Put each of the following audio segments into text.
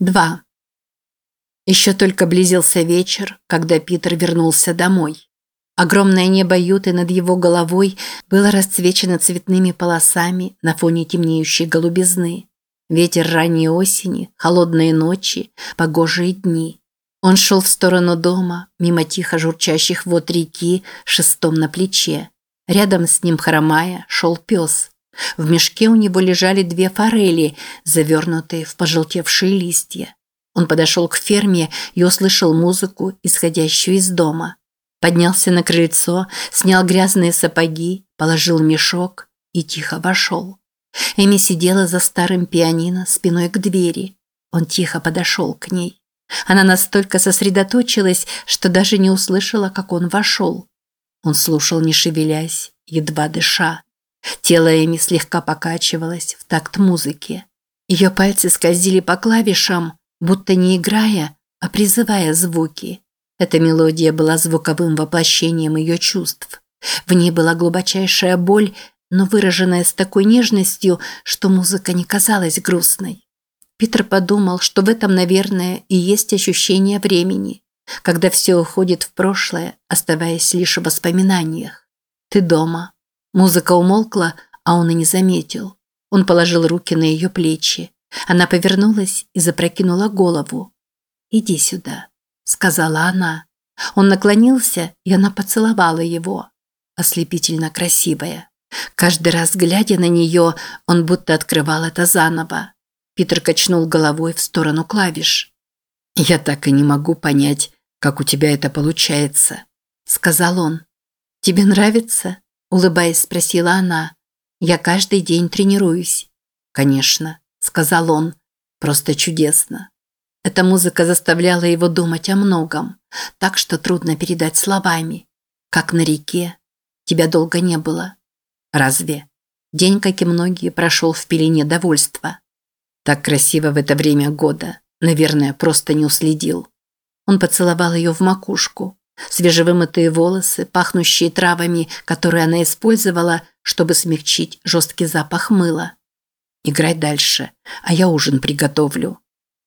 2. Еще только близился вечер, когда Питер вернулся домой. Огромное небо Юты над его головой было расцвечено цветными полосами на фоне темнеющей голубизны. Ветер ранней осени, холодные ночи, погожие дни. Он шел в сторону дома, мимо тихо журчащих вод реки, шестом на плече. Рядом с ним, хромая, шел пес. В мешке у него лежали две форели, завернутые в пожелтевшие листья. Он подошел к ферме и услышал музыку, исходящую из дома. Поднялся на крыльцо, снял грязные сапоги, положил мешок и тихо вошел. Эми сидела за старым пианино спиной к двери. Он тихо подошел к ней. Она настолько сосредоточилась, что даже не услышала, как он вошел. Он слушал, не шевелясь, едва дыша. Тело Эми слегка покачивалось в такт музыки. Ее пальцы скользили по клавишам, будто не играя, а призывая звуки. Эта мелодия была звуковым воплощением ее чувств. В ней была глубочайшая боль, но выраженная с такой нежностью, что музыка не казалась грустной. Питер подумал, что в этом, наверное, и есть ощущение времени, когда все уходит в прошлое, оставаясь лишь в воспоминаниях. Ты дома, Музыка умолкла, а он и не заметил. Он положил руки на ее плечи. Она повернулась и запрокинула голову. «Иди сюда», – сказала она. Он наклонился, и она поцеловала его. Ослепительно красивая. Каждый раз, глядя на нее, он будто открывал это заново. Питер качнул головой в сторону клавиш. «Я так и не могу понять, как у тебя это получается», – сказал он. «Тебе нравится?» Улыбаясь, спросила она. «Я каждый день тренируюсь». «Конечно», – сказал он. «Просто чудесно». Эта музыка заставляла его думать о многом, так что трудно передать словами. Как на реке. Тебя долго не было. Разве? День, как и многие, прошел в пелене довольства. Так красиво в это время года. Наверное, просто не уследил. Он поцеловал ее в макушку. Свежевымытые волосы, пахнущие травами, которые она использовала, чтобы смягчить жесткий запах мыла. Играй дальше, а я ужин приготовлю.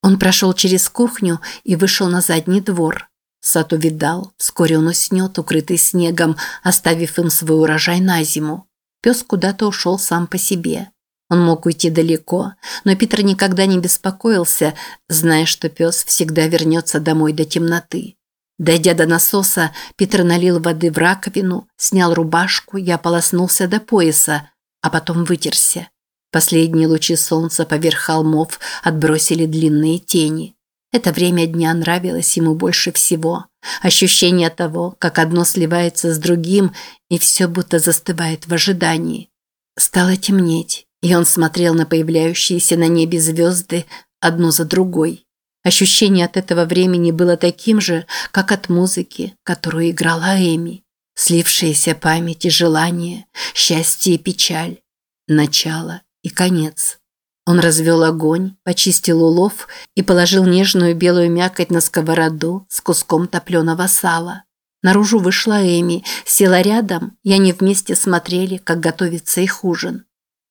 Он прошел через кухню и вышел на задний двор. Сад увидал, вскоре он уснет, укрытый снегом, оставив им свой урожай на зиму. Пес куда-то ушел сам по себе. Он мог уйти далеко, но Питер никогда не беспокоился, зная, что пес всегда вернется домой до темноты. Дойдя до насоса, Питер налил воды в раковину, снял рубашку и ополоснулся до пояса, а потом вытерся. Последние лучи солнца поверх холмов отбросили длинные тени. Это время дня нравилось ему больше всего. Ощущение того, как одно сливается с другим, и все будто застывает в ожидании. Стало темнеть, и он смотрел на появляющиеся на небе звезды одну за другой. Ощущение от этого времени было таким же, как от музыки, которую играла Эми. Слившаяся память и желание, счастье и печаль, начало и конец. Он развел огонь, почистил улов и положил нежную белую мякоть на сковороду с куском топленого сала. Наружу вышла Эми, села рядом, и они вместе смотрели, как готовится их ужин.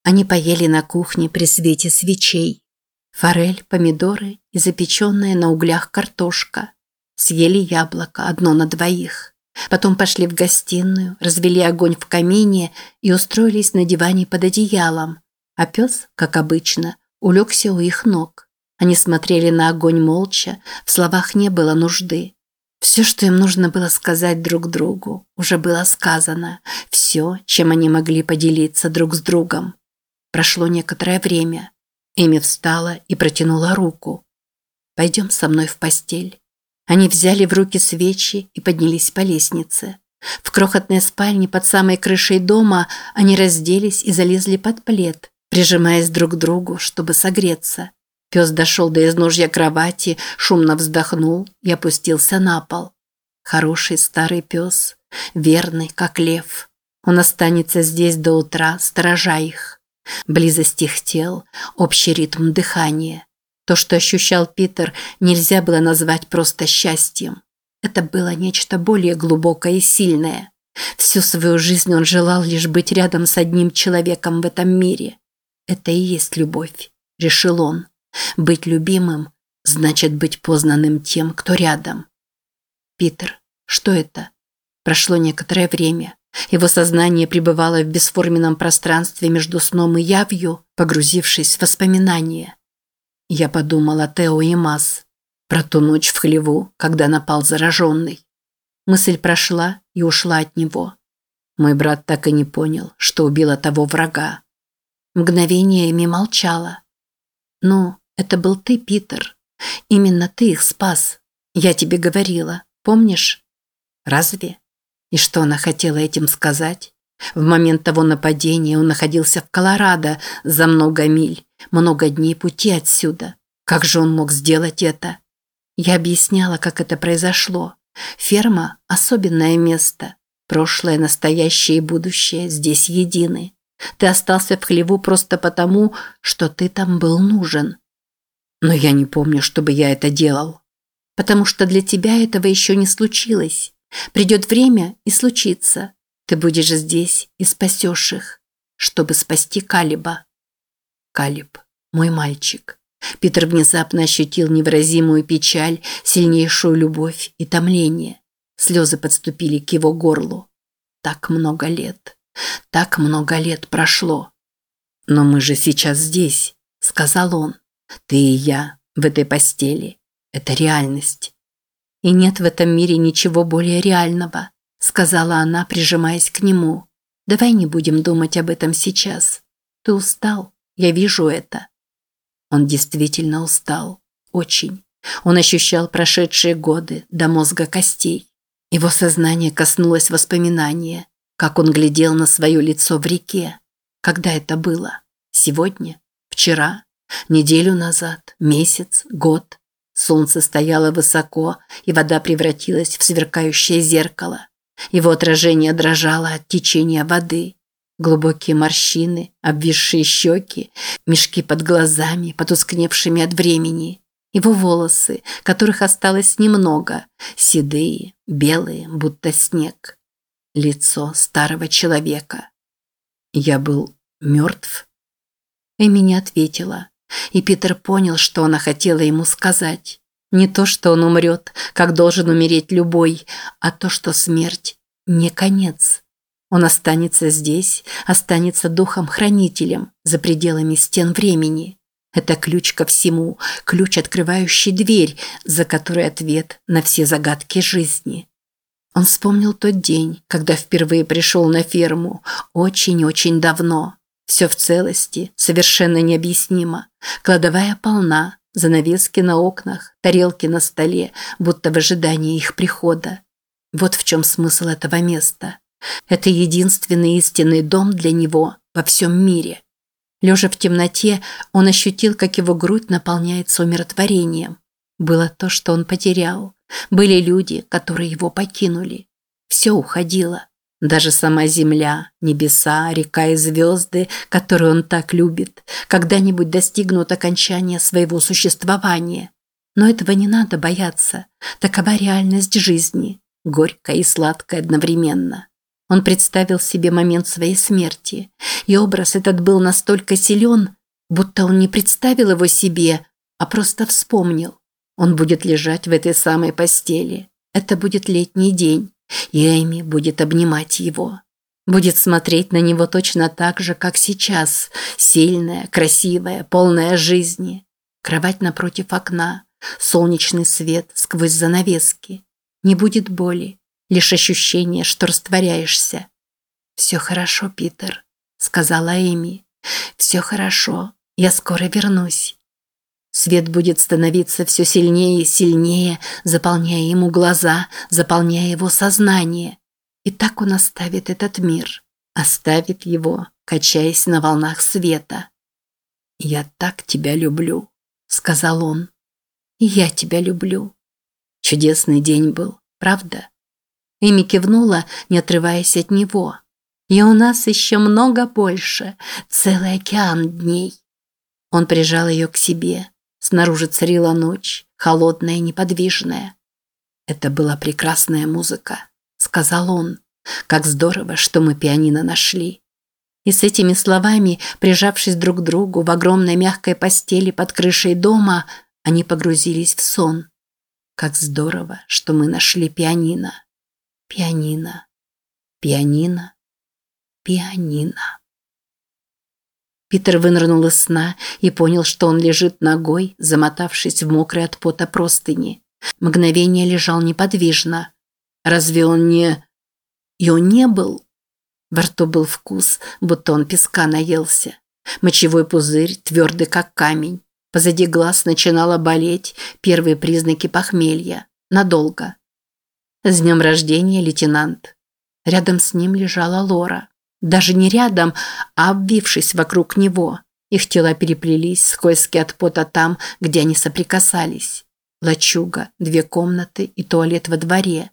Они поели на кухне при свете свечей. Форель, помидоры и запеченная на углях картошка. Съели яблоко, одно на двоих. Потом пошли в гостиную, развели огонь в камине и устроились на диване под одеялом. А пес, как обычно, улегся у их ног. Они смотрели на огонь молча, в словах не было нужды. Все, что им нужно было сказать друг другу, уже было сказано. Все, чем они могли поделиться друг с другом. Прошло некоторое время. Эми встала и протянула руку. «Пойдем со мной в постель». Они взяли в руки свечи и поднялись по лестнице. В крохотной спальне под самой крышей дома они разделись и залезли под плед, прижимаясь друг к другу, чтобы согреться. Пес дошел до изножья кровати, шумно вздохнул и опустился на пол. Хороший старый пес, верный, как лев. Он останется здесь до утра, сторожа их. Близость их тел, общий ритм дыхания. То, что ощущал Питер, нельзя было назвать просто счастьем. Это было нечто более глубокое и сильное. Всю свою жизнь он желал лишь быть рядом с одним человеком в этом мире. Это и есть любовь, решил он. Быть любимым значит быть познанным тем, кто рядом. Питер, что это? Прошло некоторое время. Его сознание пребывало в бесформенном пространстве между сном и явью, погрузившись в воспоминания. Я подумал о Тео и Мас, про ту ночь в хлеву, когда напал зараженный. Мысль прошла и ушла от него. Мой брат так и не понял, что убило того врага. Мгновение Эми молчала. «Ну, это был ты, Питер. Именно ты их спас. Я тебе говорила, помнишь?» «Разве?» И что она хотела этим сказать? В момент того нападения он находился в Колорадо за много миль, много дней пути отсюда. Как же он мог сделать это? Я объясняла, как это произошло. Ферма – особенное место. Прошлое, настоящее и будущее здесь едины. Ты остался в хлеву просто потому, что ты там был нужен. Но я не помню, чтобы я это делал. Потому что для тебя этого еще не случилось. Придет время и случится. Ты будешь здесь и спасешь их, чтобы спасти Калиба. Калиб, мой мальчик. Питер внезапно ощутил невыразимую печаль, сильнейшую любовь и томление. Слезы подступили к его горлу. Так много лет. Так много лет прошло. «Но мы же сейчас здесь», – сказал он. «Ты и я в этой постели. Это реальность». «И нет в этом мире ничего более реального», – сказала она, прижимаясь к нему. «Давай не будем думать об этом сейчас. Ты устал, я вижу это». Он действительно устал. Очень. Он ощущал прошедшие годы до мозга костей. Его сознание коснулось воспоминания, как он глядел на свое лицо в реке. Когда это было? Сегодня? Вчера? Неделю назад? Месяц? Год? Солнце стояло высоко, и вода превратилась в сверкающее зеркало. Его отражение дрожало от течения воды. Глубокие морщины, обвисшие щеки, мешки под глазами, потускневшими от времени. Его волосы, которых осталось немного, седые, белые, будто снег. Лицо старого человека. Я был мертв? Эми не ответила. И Питер понял, что она хотела ему сказать. Не то, что он умрет, как должен умереть любой, а то, что смерть не конец. Он останется здесь, останется духом-хранителем за пределами стен времени. Это ключ ко всему, ключ, открывающий дверь, за которой ответ на все загадки жизни. Он вспомнил тот день, когда впервые пришел на ферму, очень-очень давно. Все в целости, совершенно необъяснимо. Кладовая полна, занавески на окнах, тарелки на столе, будто в ожидании их прихода. Вот в чем смысл этого места. Это единственный истинный дом для него во всем мире. Лежа в темноте, он ощутил, как его грудь наполняется умиротворением. Было то, что он потерял. Были люди, которые его покинули. Все уходило. Даже сама земля, небеса, река и звезды, которые он так любит, когда-нибудь достигнут окончания своего существования. Но этого не надо бояться. Такова реальность жизни, горькая и сладкая одновременно. Он представил себе момент своей смерти, и образ этот был настолько силен, будто он не представил его себе, а просто вспомнил. Он будет лежать в этой самой постели. Это будет летний день и Эми будет обнимать его. Будет смотреть на него точно так же, как сейчас, сильная, красивая, полная жизни. Кровать напротив окна, солнечный свет сквозь занавески. Не будет боли, лишь ощущение, что растворяешься. «Все хорошо, Питер», – сказала Эми. «Все хорошо, я скоро вернусь». Свет будет становиться все сильнее и сильнее, заполняя ему глаза, заполняя его сознание. И так он оставит этот мир, оставит его, качаясь на волнах света. «Я так тебя люблю», — сказал он. «И я тебя люблю». Чудесный день был, правда? Эми кивнула, не отрываясь от него. «И у нас еще много больше, целый океан дней». Он прижал ее к себе. Снаружи царила ночь, холодная и неподвижная. «Это была прекрасная музыка», – сказал он. «Как здорово, что мы пианино нашли». И с этими словами, прижавшись друг к другу в огромной мягкой постели под крышей дома, Они погрузились в сон. Как здорово, что мы нашли пианино. Пианино. Пианино. Пианино. Питер вынырнул из сна и понял, что он лежит ногой, замотавшись в мокрой от пота простыни. Мгновение лежал неподвижно. Разве он не... И он не был? Во рту был вкус, будто он песка наелся. Мочевой пузырь, твердый как камень. Позади глаз начинало болеть, первые признаки похмелья. Надолго. «С днем рождения, лейтенант!» Рядом с ним лежала Лора. Даже не рядом, а обвившись вокруг него. Их тела переплелись, скользкие от пота там, где они соприкасались. Лачуга, две комнаты и туалет во дворе.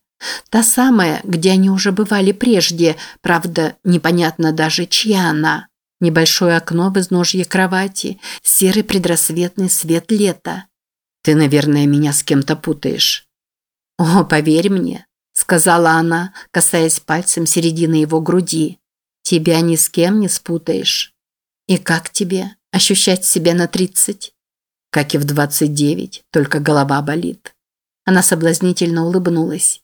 Та самая, где они уже бывали прежде, правда, непонятно даже, чья она. Небольшое окно в изножье кровати, серый предрассветный свет лета. «Ты, наверное, меня с кем-то путаешь». «О, поверь мне», – сказала она, касаясь пальцем середины его груди. «Тебя ни с кем не спутаешь». «И как тебе ощущать себя на тридцать?» «Как и в двадцать девять, только голова болит». Она соблазнительно улыбнулась.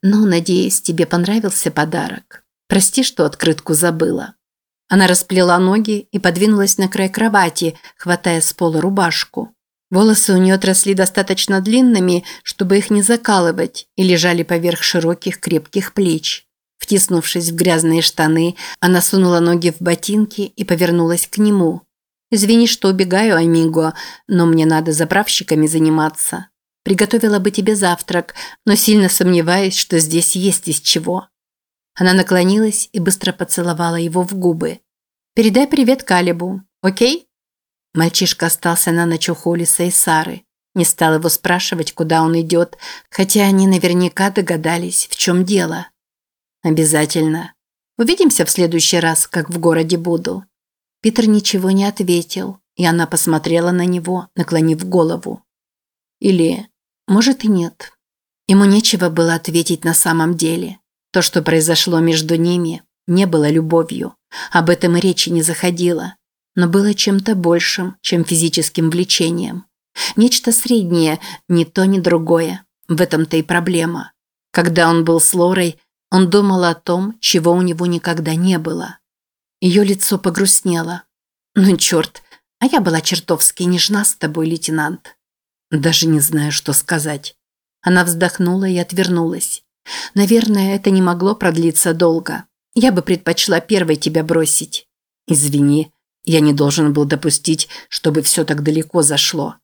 «Ну, надеюсь, тебе понравился подарок. Прости, что открытку забыла». Она расплела ноги и подвинулась на край кровати, хватая с пола рубашку. Волосы у нее отросли достаточно длинными, чтобы их не закалывать, и лежали поверх широких крепких плеч. Втиснувшись в грязные штаны, она сунула ноги в ботинки и повернулась к нему. «Извини, что убегаю, Амиго, но мне надо заправщиками заниматься. Приготовила бы тебе завтрак, но сильно сомневаюсь, что здесь есть из чего». Она наклонилась и быстро поцеловала его в губы. «Передай привет Калибу, окей?» Мальчишка остался на ночь у Холлиса и Сары. Не стал его спрашивать, куда он идет, хотя они наверняка догадались, в чем дело. «Обязательно. Увидимся в следующий раз, как в городе буду». Питер ничего не ответил, и она посмотрела на него, наклонив голову. Или, может и нет. Ему нечего было ответить на самом деле. То, что произошло между ними, не было любовью. Об этом и речи не заходило. Но было чем-то большим, чем физическим влечением. Нечто среднее, ни то, ни другое. В этом-то и проблема. Когда он был с Лорой, он думал о том, чего у него никогда не было. Ее лицо погрустнело. «Ну, черт, а я была чертовски нежна с тобой, лейтенант». Даже не знаю, что сказать. Она вздохнула и отвернулась. Наверное, это не могло продлиться долго. Я бы предпочла первой тебя бросить. Извини, я не должен был допустить, чтобы все так далеко зашло.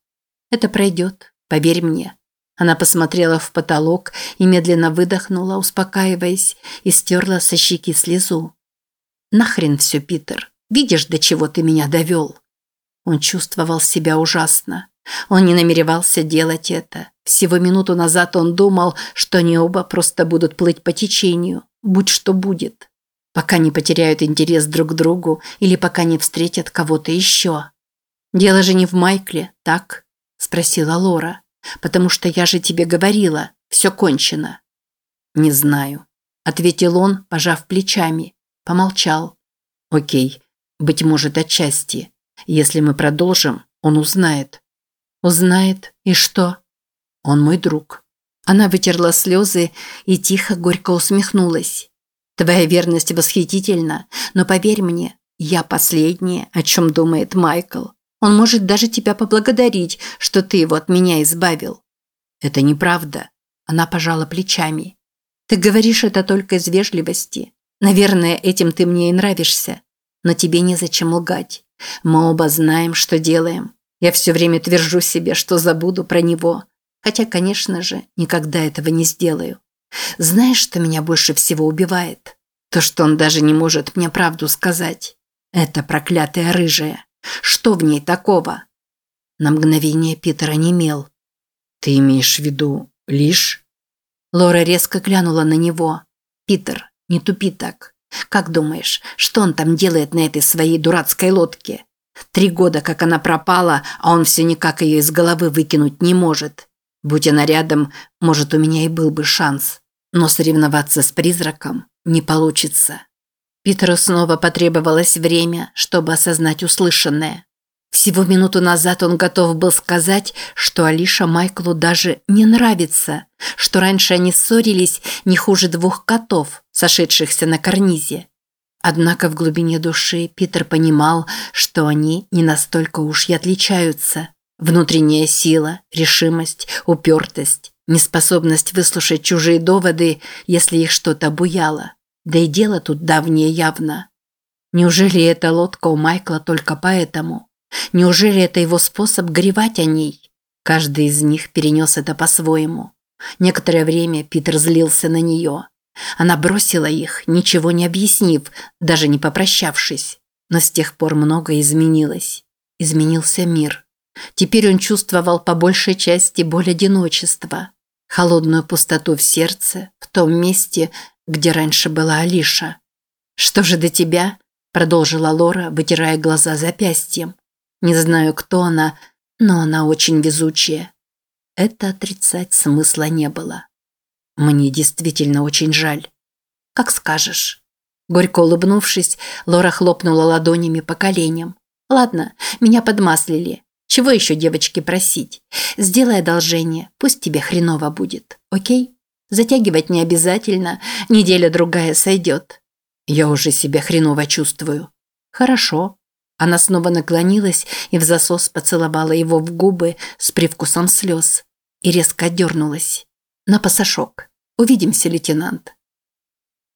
Это пройдет, поверь мне. Она посмотрела в потолок и медленно выдохнула, успокаиваясь, и стерла со щеки слезу. «Нахрен все, Питер. Видишь, до чего ты меня довел?» Он чувствовал себя ужасно. Он не намеревался делать это. Всего минуту назад он думал, что они оба просто будут плыть по течению, будь что будет, пока не потеряют интерес друг к другу или пока не встретят кого-то еще. «Дело же не в Майкле, так?» – спросила Лора. «Потому что я же тебе говорила, все кончено». «Не знаю», – ответил он, пожав плечами. Помолчал. «Окей, быть может, отчасти. Если мы продолжим, он узнает». Узнает, и что? Он мой друг. Она вытерла слезы и тихо, горько усмехнулась. Твоя верность восхитительна, но поверь мне, я последняя, о чем думает Майкл. Он может даже тебя поблагодарить, что ты его от меня избавил. Это неправда. Она пожала плечами. Ты говоришь это только из вежливости. Наверное, этим ты мне и нравишься. Но тебе незачем лгать. Мы оба знаем, что делаем. Я все время твержу себе, что забуду про него. Хотя, конечно же, никогда этого не сделаю. Знаешь, что меня больше всего убивает? То, что он даже не может мне правду сказать. Это проклятая рыжая. Что в ней такого? На мгновение Питер онемел. Ты имеешь в виду лишь? Лора резко глянула на него. Питер, не тупи так. Как думаешь, что он там делает на этой своей дурацкой лодке? Три года, как она пропала, а он все никак ее из головы выкинуть не может. Будь она рядом, может, у меня и был бы шанс. Но соревноваться с призраком не получится. Питеру снова потребовалось время, чтобы осознать услышанное. Всего минуту назад он готов был сказать, что Алиша Майклу даже не нравится, что раньше они ссорились не хуже двух котов, сошедшихся на карнизе. Однако в глубине души Питер понимал, что они не настолько уж и отличаются. Внутренняя сила, решимость, упертость, неспособность выслушать чужие доводы, если их что-то буяло. Да и дело тут давнее явно. Неужели эта лодка у Майкла только поэтому? Неужели это его способ горевать о ней? Каждый из них перенес это по-своему. Некоторое время Питер злился на нее. Она бросила их, ничего не объяснив, даже не попрощавшись. Но с тех пор многое изменилось. Изменился мир. Теперь он чувствовал по большей части боль одиночества, холодную пустоту в сердце, в том месте, где раньше была Алиша. «Что же до тебя?» – продолжила Лора, вытирая глаза запястьем. «Не знаю, кто она, но она очень везучая». Это отрицать смысла не было. Мне действительно очень жаль. Как скажешь. Горько улыбнувшись, Лора хлопнула ладонями по коленям. Ладно, меня подмаслили. Чего еще девочке просить? Сделай одолжение, пусть тебе хреново будет. Окей? Затягивать не обязательно, неделя-другая сойдет. Я уже себя хреново чувствую. Хорошо. Она снова наклонилась и в засос поцеловала его в губы с привкусом слез и резко дернулась. На пасашок. Увидимся, лейтенант.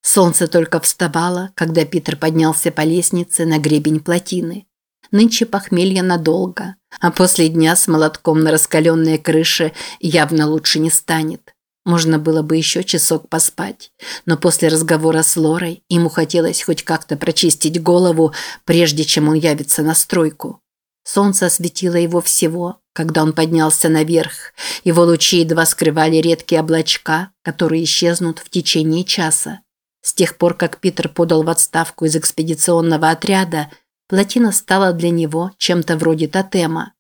Солнце только вставало, когда Питер поднялся по лестнице на гребень плотины. Нынче похмелье надолго, а после дня с молотком на раскаленной крыше явно лучше не станет. Можно было бы еще часок поспать, но после разговора с Лорой ему хотелось хоть как-то прочистить голову, прежде чем он явится на стройку. Солнце осветило его всего, когда он поднялся наверх. Его лучи едва скрывали редкие облачка, которые исчезнут в течение часа. С тех пор, как Питер подал в отставку из экспедиционного отряда, плотина стала для него чем-то вроде тотема.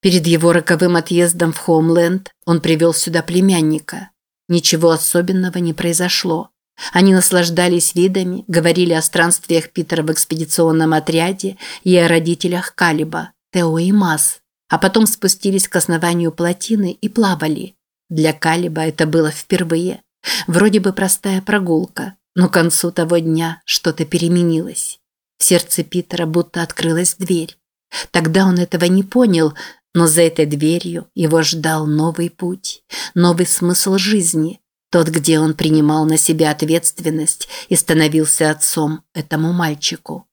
Перед его роковым отъездом в Хоумленд он привел сюда племянника. Ничего особенного не произошло. Они наслаждались видами, говорили о странствиях Питера в экспедиционном отряде и о родителях Калиба, Тео и Мас, а потом спустились к основанию плотины и плавали. Для Калиба это было впервые. Вроде бы простая прогулка, но к концу того дня что-то переменилось. В сердце Питера будто открылась дверь. Тогда он этого не понял, но за этой дверью его ждал новый путь, новый смысл жизни, тот, где он принимал на себя ответственность и становился отцом этому мальчику.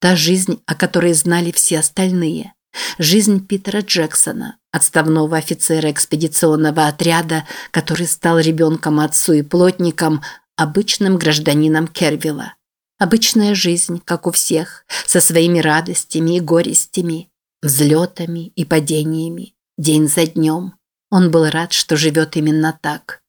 Та жизнь, о которой знали все остальные. Жизнь Питера Джексона, отставного офицера экспедиционного отряда, который стал ребенком отцу и плотником, обычным гражданином Кервилла. Обычная жизнь, как у всех, со своими радостями и горестями, взлетами и падениями, день за днем. Он был рад, что живет именно так.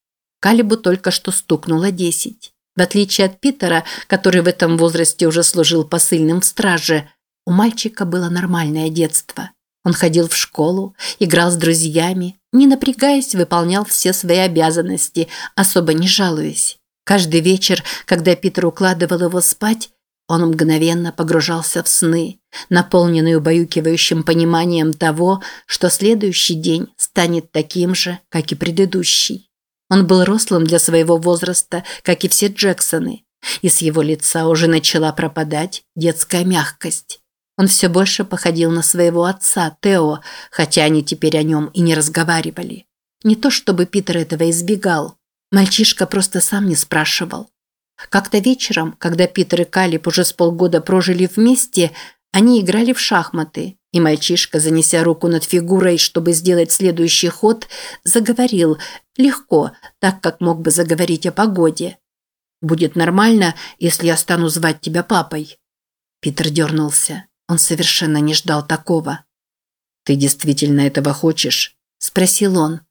Калибу только что стукнуло десять. В отличие от Питера, который в этом возрасте уже служил посыльным в страже, у мальчика было нормальное детство. Он ходил в школу, играл с друзьями, не напрягаясь, выполнял все свои обязанности, особо не жалуясь. Каждый вечер, когда Питер укладывал его спать, он мгновенно погружался в сны, наполненный убаюкивающим пониманием того, что следующий день станет таким же, как и предыдущий. Он был рослым для своего возраста, как и все Джексоны, и с его лица уже начала пропадать детская мягкость. Он все больше походил на своего отца, Тео, хотя они теперь о нем и не разговаривали. Не то чтобы Питер этого избегал. Мальчишка просто сам не спрашивал. Как-то вечером, когда Питер и Калиб уже с полгода прожили вместе, они играли в шахматы, и мальчишка, занеся руку над фигурой, чтобы сделать следующий ход, заговорил легко, так как мог бы заговорить о погоде. «Будет нормально, если я стану звать тебя папой». Питер дернулся. Он совершенно не ждал такого. «Ты действительно этого хочешь?» – спросил он.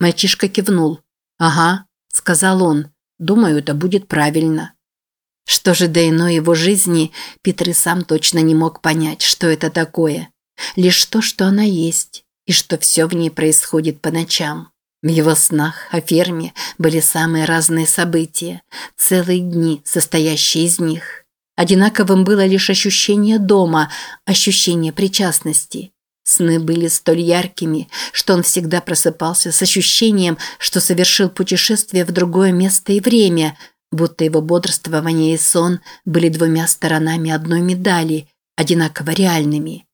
Мальчишка кивнул. «Ага», – сказал он. «Думаю, это будет правильно». Что же до иной его жизни, Питер и сам точно не мог понять, что это такое. Лишь то, что она есть, и что все в ней происходит по ночам. В его снах о ферме были самые разные события, целые дни, состоящие из них. Одинаковым было лишь ощущение дома, ощущение причастности. Сны были столь яркими, что он всегда просыпался с ощущением, что совершил путешествие в другое место и время, будто его бодрствование и сон были двумя сторонами одной медали, одинаково реальными.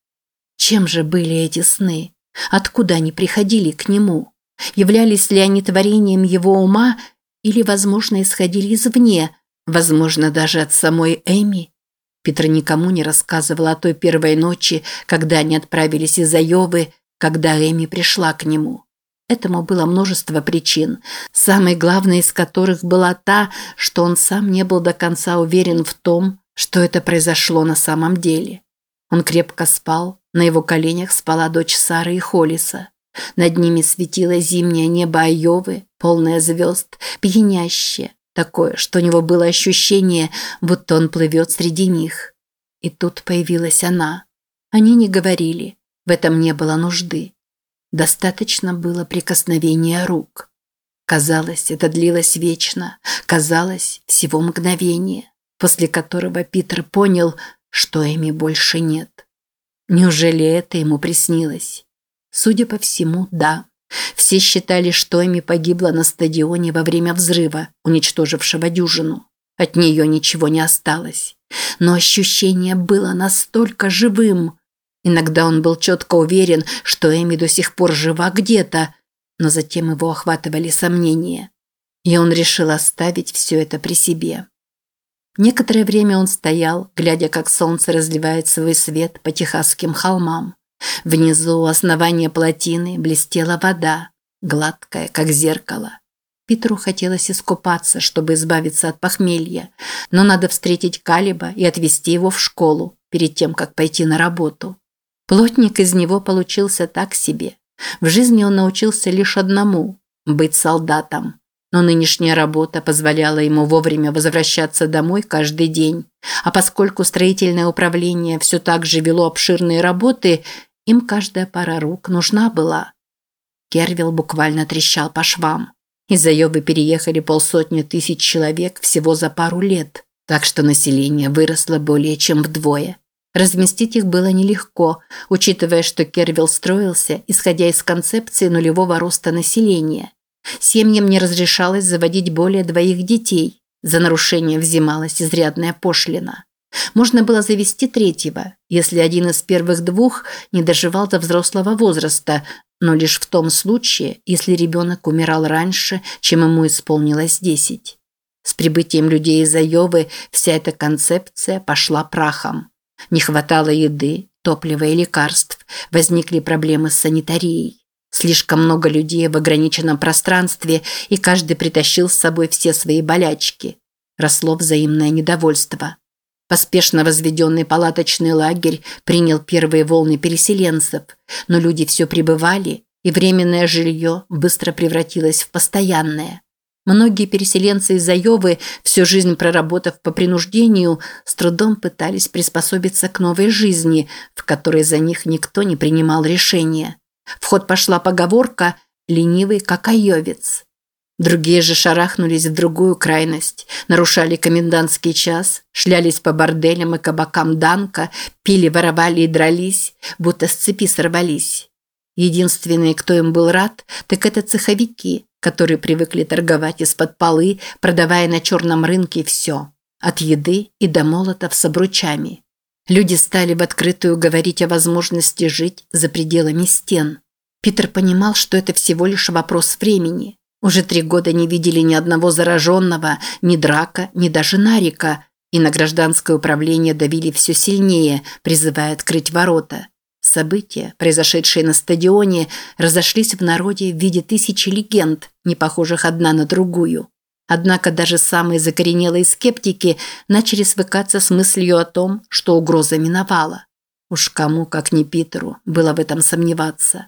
Чем же были эти сны? Откуда они приходили к нему? Являлись ли они творением его ума или, возможно, исходили извне, возможно, даже от самой Эми? Петр никому не рассказывал о той первой ночи, когда они отправились из Айовы, когда Эми пришла к нему. Этому было множество причин, самой главной из которых была та, что он сам не был до конца уверен в том, что это произошло на самом деле. Он крепко спал, на его коленях спала дочь Сары и Холиса. Над ними светило зимнее небо Айовы, полное звезд, пьянящее, Такое, что у него было ощущение, будто он плывет среди них. И тут появилась она. Они не говорили, в этом не было нужды. Достаточно было прикосновения рук. Казалось, это длилось вечно, казалось, всего мгновение, после которого Питер понял, что Эми больше нет. Неужели это ему приснилось? Судя по всему, да. Все считали, что Эми погибла на стадионе во время взрыва, уничтожившего дюжину. От нее ничего не осталось. Но ощущение было настолько живым. Иногда он был четко уверен, что Эми до сих пор жива где-то, но затем его охватывали сомнения. И он решил оставить все это при себе. Некоторое время он стоял, глядя, как солнце разливает свой свет по техасским холмам. Внизу у основания плотины блестела вода, гладкая, как зеркало. Питеру хотелось искупаться, чтобы избавиться от похмелья, но надо встретить Калиба и отвезти его в школу перед тем, как пойти на работу. Плотник из него получился так себе. В жизни он научился лишь одному – быть солдатом. Но нынешняя работа позволяла ему вовремя возвращаться домой каждый день. А поскольку строительное управление все так же вело обширные работы, им каждая пара рук нужна была. Кервилл буквально трещал по швам. Из Айовы переехали полсотни тысяч человек всего за пару лет, так что население выросло более чем вдвое. Разместить их было нелегко, учитывая, что Кервилл строился, исходя из концепции нулевого роста населения. Семьям не разрешалось заводить более двоих детей. За нарушение взималась изрядная пошлина. Можно было завести третьего, если один из первых двух не доживал до взрослого возраста, но лишь в том случае, если ребенок умирал раньше, чем ему исполнилось десять. С прибытием людей из Айовы вся эта концепция пошла прахом. Не хватало еды, топлива и лекарств, возникли проблемы с санитарией. Слишком много людей в ограниченном пространстве, и каждый притащил с собой все свои болячки. Росло взаимное недовольство. Поспешно возведенный палаточный лагерь принял первые волны переселенцев, но люди все прибывали, и временное жилье быстро превратилось в постоянное. Многие переселенцы из Айовы, всю жизнь проработав по принуждению, с трудом пытались приспособиться к новой жизни, в которой за них никто не принимал решения. В ход пошла поговорка «ленивый как айовец». Другие же шарахнулись в другую крайность, нарушали комендантский час, шлялись по борделям и кабакам Данка, пили, воровали и дрались, будто с цепи сорвались. Единственные, кто им был рад, так это цеховики, которые привыкли торговать из-под полы, продавая на черном рынке все, от еды и до молотов с обручами. Люди стали в открытую говорить о возможности жить за пределами стен. Питер понимал, что это всего лишь вопрос времени – уже три года не видели ни одного зараженного, ни драка, ни даже нарика, и на гражданское управление давили все сильнее, призывая открыть ворота. События, произошедшие на стадионе, разошлись в народе в виде тысячи легенд, не похожих одна на другую. Однако даже самые закоренелые скептики начали свыкаться с мыслью о том, что угроза миновала. Уж кому, как не Питеру, было в этом сомневаться.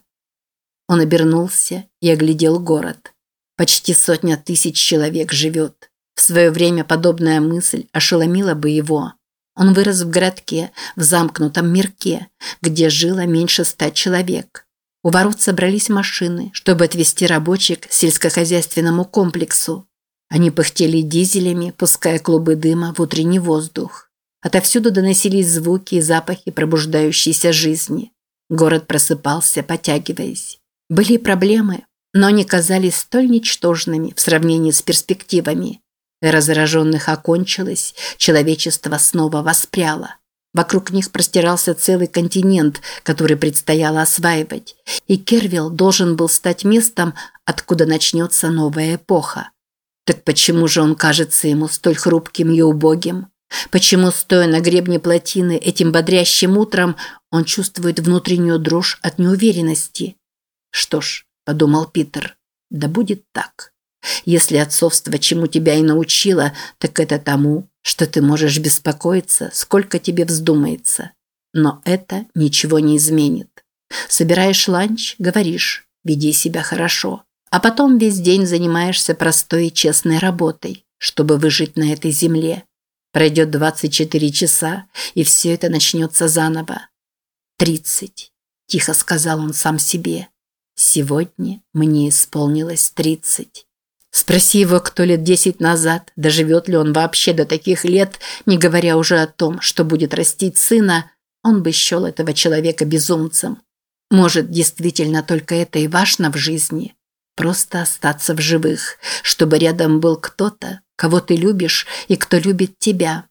Он обернулся и оглядел город. Почти сотня тысяч человек живет. В свое время подобная мысль ошеломила бы его. Он вырос в городке, в замкнутом мирке, где жило меньше ста человек. У ворот собрались машины, чтобы отвезти рабочих к сельскохозяйственному комплексу. Они пыхтели дизелями, пуская клубы дыма в утренний воздух. Отовсюду доносились звуки и запахи пробуждающейся жизни. Город просыпался, потягиваясь. Были проблемы, но они казались столь ничтожными в сравнении с перспективами. Эра зараженных окончилась, человечество снова воспряло. Вокруг них простирался целый континент, который предстояло осваивать, и Кервилл должен был стать местом, откуда начнется новая эпоха. Так почему же он кажется ему столь хрупким и убогим? Почему, стоя на гребне плотины этим бодрящим утром, он чувствует внутреннюю дрожь от неуверенности? Что ж, подумал Питер, да будет так. Если отцовство чему тебя и научило, так это тому, что ты можешь беспокоиться, сколько тебе вздумается. Но это ничего не изменит. Собираешь ланч, говоришь, веди себя хорошо. А потом весь день занимаешься простой и честной работой, чтобы выжить на этой земле. Пройдет 24 часа, и все это начнется заново. «Тридцать», – тихо сказал он сам себе. «Сегодня мне исполнилось тридцать». Спроси его, кто лет десять назад, доживет ли он вообще до таких лет, не говоря уже о том, что будет растить сына, он бы счел этого человека безумцем. Может, действительно только это и важно в жизни? Просто остаться в живых, чтобы рядом был кто-то, кого ты любишь и кто любит тебя.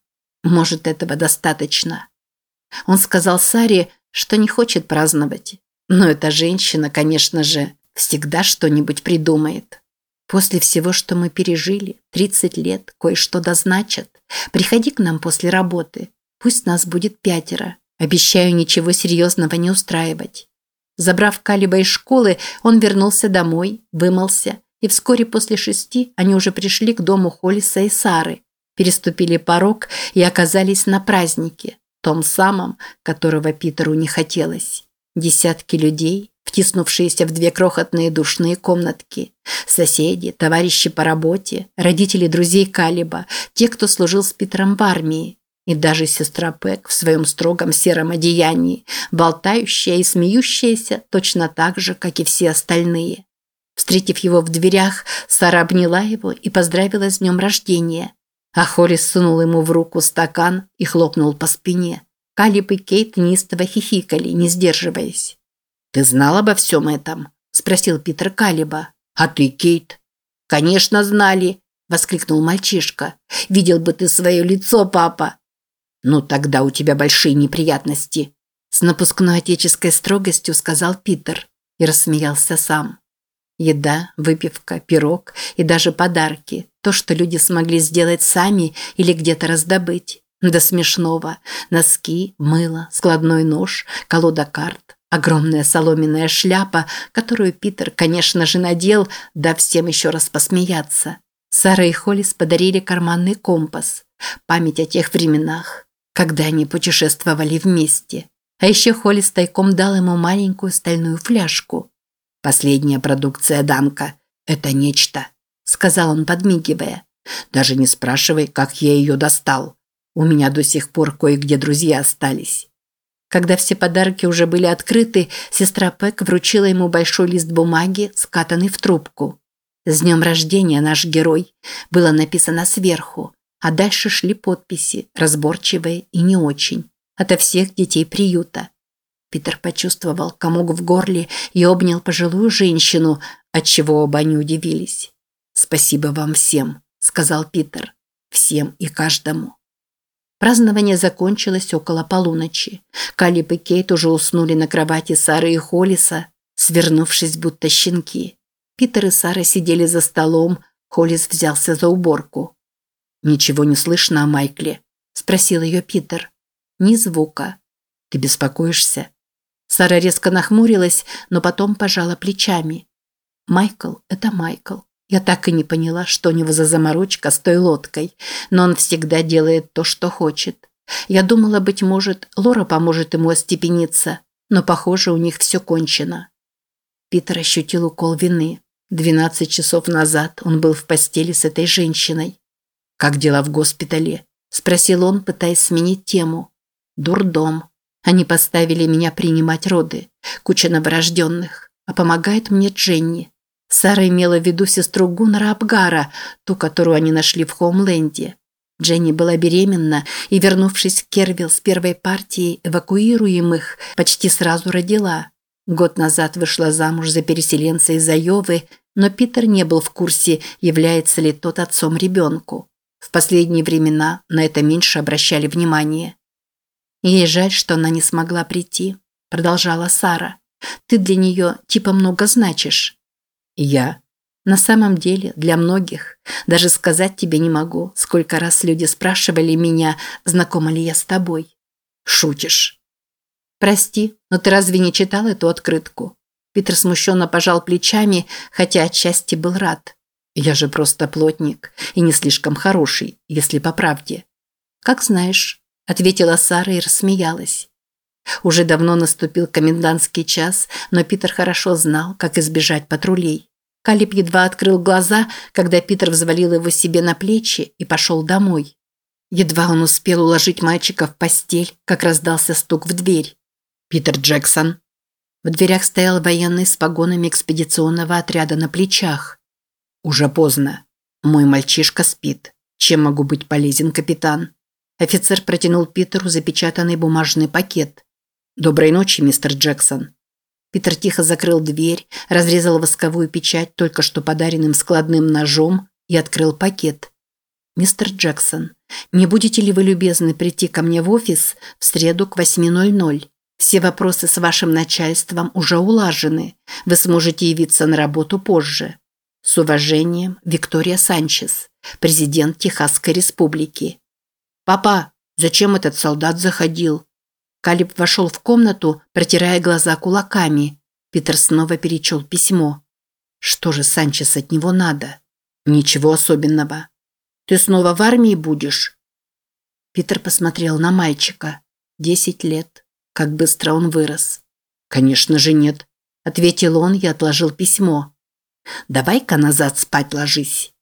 Может, этого достаточно. Он сказал Саре, что не хочет праздновать. Но эта женщина, конечно же, всегда что-нибудь придумает. После всего, что мы пережили, 30 лет, кое-что дозначат. Приходи к нам после работы. Пусть нас будет пятеро. Обещаю ничего серьезного не устраивать. Забрав Калиба из школы, он вернулся домой, вымылся, и вскоре после шести они уже пришли к дому Холлиса и Сары, переступили порог и оказались на празднике, том самом, которого Питеру не хотелось. Десятки людей, втиснувшиеся в две крохотные душные комнатки. Соседи, товарищи по работе, родители друзей Калиба, те, кто служил с Питером в армии. И даже сестра Пэк в своем строгом сером одеянии, болтающая и смеющаяся точно так же, как и все остальные. Встретив его в дверях, Сара обняла его и поздравила с днем рождения. А Хорис сунул ему в руку стакан и хлопнул по спине. Калиб и Кейт неистово хихикали, не сдерживаясь. «Ты знал обо всем этом?» – спросил Питер Калиба. «А ты, Кейт?» «Конечно, знали!» – воскликнул мальчишка. «Видел бы ты свое лицо, папа!» «Ну, тогда у тебя большие неприятности!» С напускной отеческой строгостью сказал Питер и рассмеялся сам. Еда, выпивка, пирог и даже подарки – то, что люди смогли сделать сами или где-то раздобыть. До смешного. Носки, мыло, складной нож, колода карт, Огромная соломенная шляпа, которую Питер, конечно же, надел, да всем еще раз посмеяться. Сара и Холлис подарили карманный компас. Память о тех временах, когда они путешествовали вместе. А еще Холлис тайком дал ему маленькую стальную фляжку. «Последняя продукция Данка. Это нечто», – сказал он, подмигивая. «Даже не спрашивай, как я ее достал. У меня до сих пор кое-где друзья остались. Когда все подарки уже были открыты, сестра Пэк вручила ему большой лист бумаги, скатанный в трубку. «С днем рождения, наш герой!» было написано сверху, а дальше шли подписи, разборчивые и не очень, ото всех детей приюта. Питер почувствовал комок в горле и обнял пожилую женщину, отчего оба не удивились. «Спасибо вам всем», – сказал Питер. «Всем и каждому». Празднование закончилось около полуночи. Калиб и Кейт уже уснули на кровати Сары и Холлиса, свернувшись будто щенки. Питер и Сара сидели за столом, Холлис взялся за уборку. «Ничего не слышно о Майкле?» – спросил ее Питер. «Ни звука. Ты беспокоишься?» Сара резко нахмурилась, но потом пожала плечами. «Майкл – это Майкл. Я так и не поняла, что у него за заморочка с той лодкой, но он всегда делает то, что хочет. Я думала, быть может, Лора поможет ему остепениться, но, похоже, у них все кончено. Питер ощутил укол вины. Двенадцать часов назад он был в постели с этой женщиной. «Как дела в госпитале?» – спросил он, пытаясь сменить тему. «Дурдом. Они поставили меня принимать роды. Куча новорожденных. А помогает мне Дженни. Сара имела в виду сестру Гуннера Абгара, ту, которую они нашли в Хоумленде. Дженни была беременна и, вернувшись в Кервилл с первой партией эвакуируемых, почти сразу родила. Год назад вышла замуж за переселенца из Айовы, но Питер не был в курсе, является ли тот отцом ребенку. В последние времена на это меньше обращали внимание. «Ей жаль, что она не смогла прийти», – продолжала Сара. «Ты для нее типа много значишь». «Я?» На самом деле, для многих, даже сказать тебе не могу, сколько раз люди спрашивали меня, знакома ли я с тобой. Шутишь. Прости, но ты разве не читал эту открытку? Питер смущенно пожал плечами, хотя отчасти был рад. Я же просто плотник и не слишком хороший, если по правде. Как знаешь, ответила Сара и рассмеялась. Уже давно наступил комендантский час, но Питер хорошо знал, как избежать патрулей. Калиб едва открыл глаза, когда Питер взвалил его себе на плечи и пошел домой. Едва он успел уложить мальчика в постель, как раздался стук в дверь. «Питер Джексон». В дверях стоял военный с погонами экспедиционного отряда на плечах. «Уже поздно. Мой мальчишка спит. Чем могу быть полезен, капитан?» Офицер протянул Питеру запечатанный бумажный пакет. «Доброй ночи, мистер Джексон. Питер тихо закрыл дверь, разрезал восковую печать только что подаренным складным ножом и открыл пакет. «Мистер Джексон, не будете ли вы любезны прийти ко мне в офис в среду к 8.00? Все вопросы с вашим начальством уже улажены. Вы сможете явиться на работу позже. С уважением, Виктория Санчес, президент Техасской республики». «Папа, зачем этот солдат заходил?» Калиб вошел в комнату, протирая глаза кулаками. Питер снова перечел письмо. Что же Санчес от него надо? Ничего особенного. Ты снова в армии будешь? Питер посмотрел на мальчика. Десять лет. Как быстро он вырос. Конечно же нет. Ответил он и отложил письмо. Давай-ка назад спать ложись.